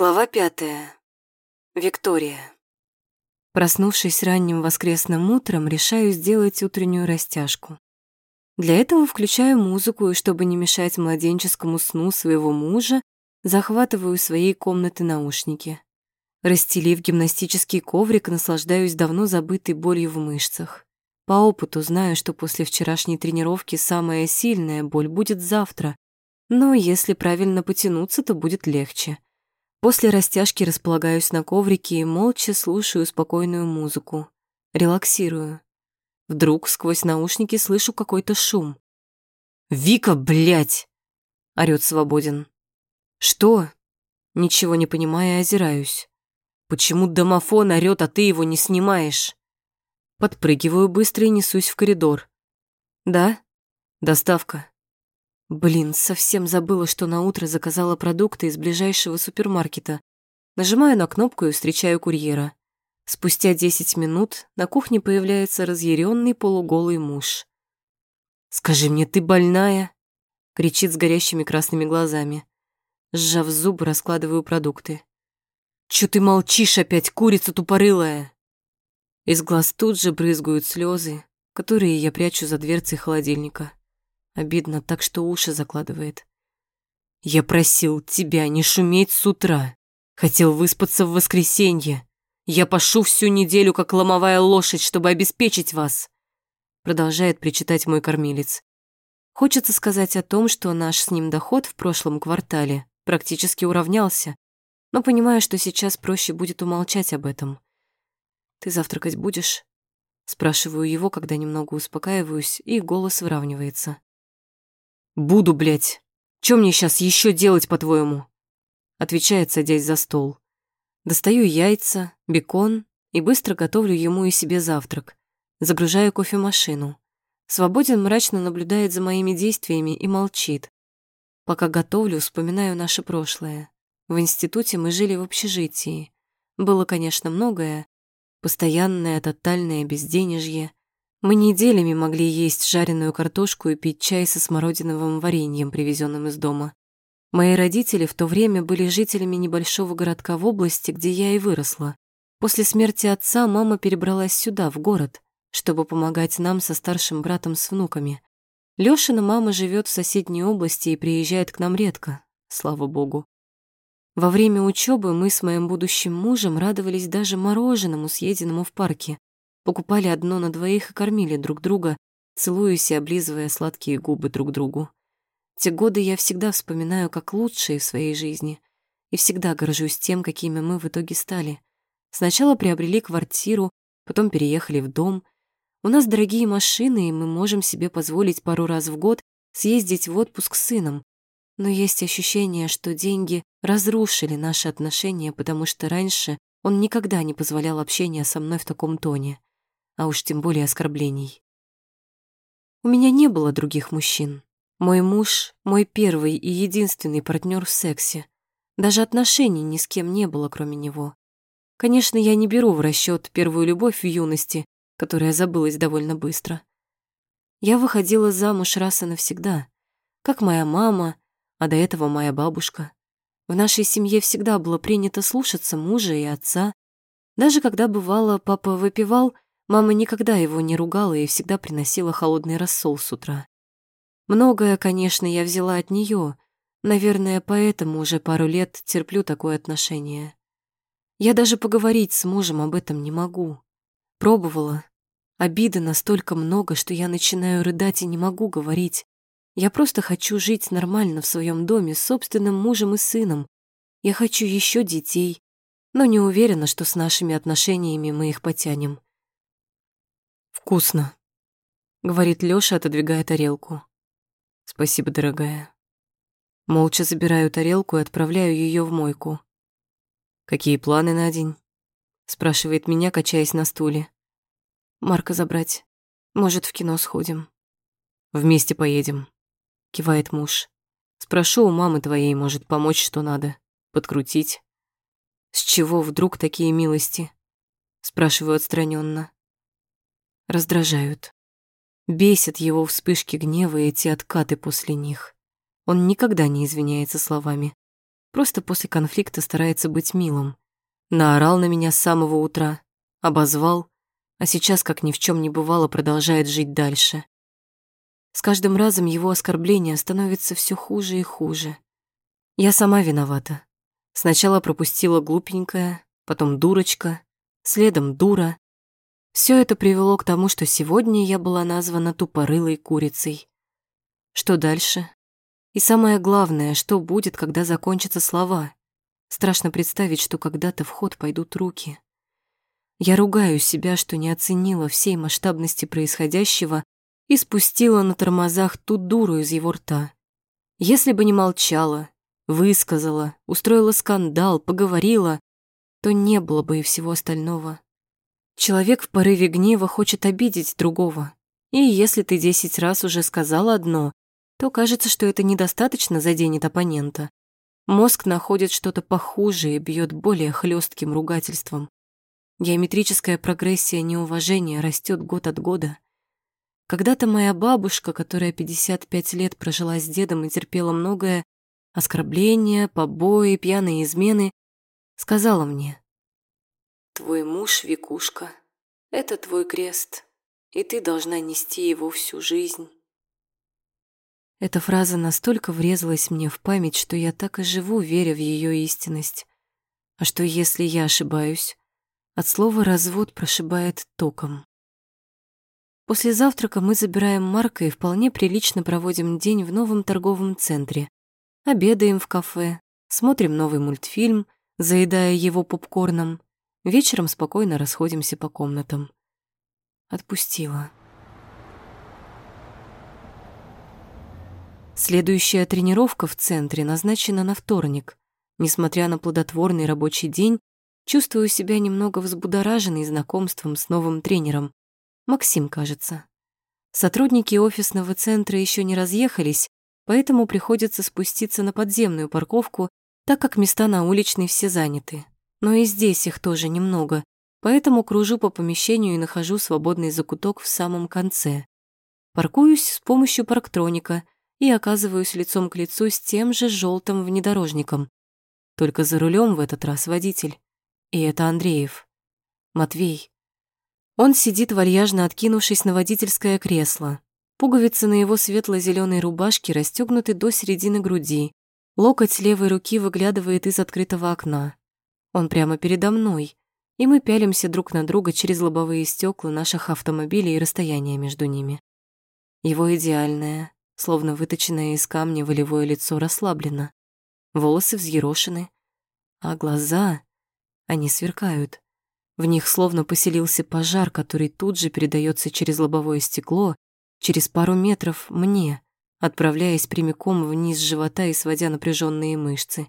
Глава пятая. Виктория. Проснувшись ранним воскресным утром, решаю сделать утреннюю растяжку. Для этого включаю музыку, и чтобы не мешать младенческому сну своего мужа, захватываю своей комнаты наушники. Расстелив гимнастический коврик, наслаждаюсь давно забытой болью в мышцах. По опыту знаю, что после вчерашней тренировки самая сильная боль будет завтра, но если правильно потянуться, то будет легче. После растяжки располагаюсь на коврике и молча слушаю спокойную музыку. Релаксирую. Вдруг сквозь наушники слышу какой-то шум. «Вика, блядь!» — орёт Свободен. «Что?» Ничего не понимая, озираюсь. «Почему домофон орёт, а ты его не снимаешь?» Подпрыгиваю быстро и несусь в коридор. «Да? Доставка». Блин, совсем забыла, что на утро заказала продукты из ближайшего супермаркета. Нажимаю на кнопку и встречаю курьера. Спустя 10 минут на кухне появляется разъяренный полуголый муж. «Скажи мне, ты больная?» — кричит с горящими красными глазами. Сжав зубы, раскладываю продукты. «Чё ты молчишь опять, курица тупорылая?» Из глаз тут же брызгают слезы, которые я прячу за дверцей холодильника. Обидно так, что уши закладывает. «Я просил тебя не шуметь с утра. Хотел выспаться в воскресенье. Я пошу всю неделю, как ломовая лошадь, чтобы обеспечить вас», продолжает причитать мой кормилец. Хочется сказать о том, что наш с ним доход в прошлом квартале практически уравнялся, но понимаю, что сейчас проще будет умолчать об этом. «Ты завтракать будешь?» Спрашиваю его, когда немного успокаиваюсь, и голос выравнивается. «Буду, блядь. Чё мне сейчас еще делать, по-твоему?» Отвечает, садясь за стол. Достаю яйца, бекон и быстро готовлю ему и себе завтрак. Загружаю кофемашину. Свободен мрачно наблюдает за моими действиями и молчит. Пока готовлю, вспоминаю наше прошлое. В институте мы жили в общежитии. Было, конечно, многое. Постоянное тотальное безденежье. Мы неделями могли есть жареную картошку и пить чай со смородиновым вареньем, привезенным из дома. Мои родители в то время были жителями небольшого городка в области, где я и выросла. После смерти отца мама перебралась сюда, в город, чтобы помогать нам со старшим братом с внуками. Лёшина мама живет в соседней области и приезжает к нам редко, слава богу. Во время учебы мы с моим будущим мужем радовались даже мороженому, съеденному в парке. Покупали одно на двоих и кормили друг друга, целуясь и облизывая сладкие губы друг другу. Те годы я всегда вспоминаю как лучшие в своей жизни и всегда горжусь тем, какими мы в итоге стали. Сначала приобрели квартиру, потом переехали в дом. У нас дорогие машины, и мы можем себе позволить пару раз в год съездить в отпуск с сыном. Но есть ощущение, что деньги разрушили наши отношения, потому что раньше он никогда не позволял общения со мной в таком тоне, а уж тем более оскорблений. У меня не было других мужчин. Мой муж — мой первый и единственный партнер в сексе. Даже отношений ни с кем не было, кроме него. Конечно, я не беру в расчет первую любовь в юности, которая забылась довольно быстро. Я выходила замуж раз и навсегда, как моя мама, а до этого моя бабушка. В нашей семье всегда было принято слушаться мужа и отца. Даже когда бывало, папа выпивал, мама никогда его не ругала и всегда приносила холодный рассол с утра. Многое, конечно, я взяла от нее. Наверное, поэтому уже пару лет терплю такое отношение. Я даже поговорить с мужем об этом не могу. Пробовала. Обиды настолько много, что я начинаю рыдать и не могу говорить. Я просто хочу жить нормально в своем доме с собственным мужем и сыном. Я хочу еще детей, но не уверена, что с нашими отношениями мы их потянем. «Вкусно», — говорит Лёша, отодвигая тарелку. Спасибо, дорогая. Молча забираю тарелку и отправляю ее в мойку. Какие планы на день? Спрашивает меня, качаясь на стуле. Марка забрать. Может, в кино сходим. Вместе поедем. Кивает муж. Спрошу у мамы твоей, может, помочь, что надо. Подкрутить. С чего вдруг такие милости? Спрашиваю отстраненно. Раздражают. Бесит его вспышки гнева и эти откаты после них. Он никогда не извиняется словами. Просто после конфликта старается быть милым. Наорал на меня с самого утра, обозвал, а сейчас, как ни в чем не бывало, продолжает жить дальше. С каждым разом его оскорбления становятся все хуже и хуже. Я сама виновата. Сначала пропустила глупенькая, потом дурочка, следом дура. Все это привело к тому, что сегодня я была названа тупорылой курицей. Что дальше? И самое главное, что будет, когда закончатся слова? Страшно представить, что когда-то в ход пойдут руки. Я ругаю себя, что не оценила всей масштабности происходящего и спустила на тормозах ту дуру из его рта. Если бы не молчала, высказала, устроила скандал, поговорила, то не было бы и всего остального. Человек в порыве гнева хочет обидеть другого. И если ты десять раз уже сказала одно, то кажется, что это недостаточно заденет оппонента. Мозг находит что-то похуже и бьет более хлестким ругательством. Геометрическая прогрессия неуважения растет год от года. Когда-то моя бабушка, которая 55 лет прожила с дедом и терпела многое, оскорбления, побои, пьяные измены, сказала мне, Твой муж, Викушка, это твой крест, и ты должна нести его всю жизнь. Эта фраза настолько врезалась мне в память, что я так и живу, веря в ее истинность. А что, если я ошибаюсь? От слова «развод» прошибает током. После завтрака мы забираем Марка и вполне прилично проводим день в новом торговом центре. Обедаем в кафе, смотрим новый мультфильм, заедая его попкорном, Вечером спокойно расходимся по комнатам. Отпустила. Следующая тренировка в центре назначена на вторник. Несмотря на плодотворный рабочий день, чувствую себя немного взбудораженной знакомством с новым тренером. Максим, кажется. Сотрудники офисного центра еще не разъехались, поэтому приходится спуститься на подземную парковку, так как места на уличной все заняты но и здесь их тоже немного, поэтому кружу по помещению и нахожу свободный закуток в самом конце. Паркуюсь с помощью парктроника и оказываюсь лицом к лицу с тем же желтым внедорожником. Только за рулем в этот раз водитель. И это Андреев. Матвей. Он сидит вальяжно откинувшись на водительское кресло. Пуговицы на его светло зеленой рубашке расстегнуты до середины груди. Локоть левой руки выглядывает из открытого окна. Он прямо передо мной, и мы пялимся друг на друга через лобовые стекла наших автомобилей и расстояние между ними. Его идеальное, словно выточенное из камня волевое лицо расслаблено, волосы взъерошены, а глаза, они сверкают. В них словно поселился пожар, который тут же передается через лобовое стекло, через пару метров мне, отправляясь прямиком вниз живота и сводя напряженные мышцы.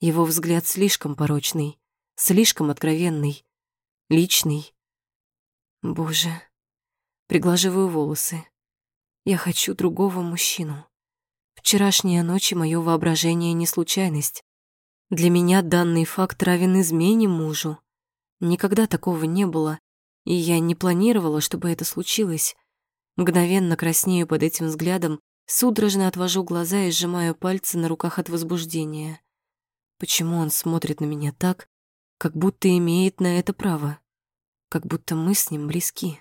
Его взгляд слишком порочный, слишком откровенный, личный. Боже, приглаживаю волосы. Я хочу другого мужчину. Вчерашняя ночь и моё воображение не случайность. Для меня данный факт равен измене мужу. Никогда такого не было, и я не планировала, чтобы это случилось. Мгновенно краснею под этим взглядом, судорожно отвожу глаза и сжимаю пальцы на руках от возбуждения. Почему он смотрит на меня так, как будто имеет на это право? Как будто мы с ним близки.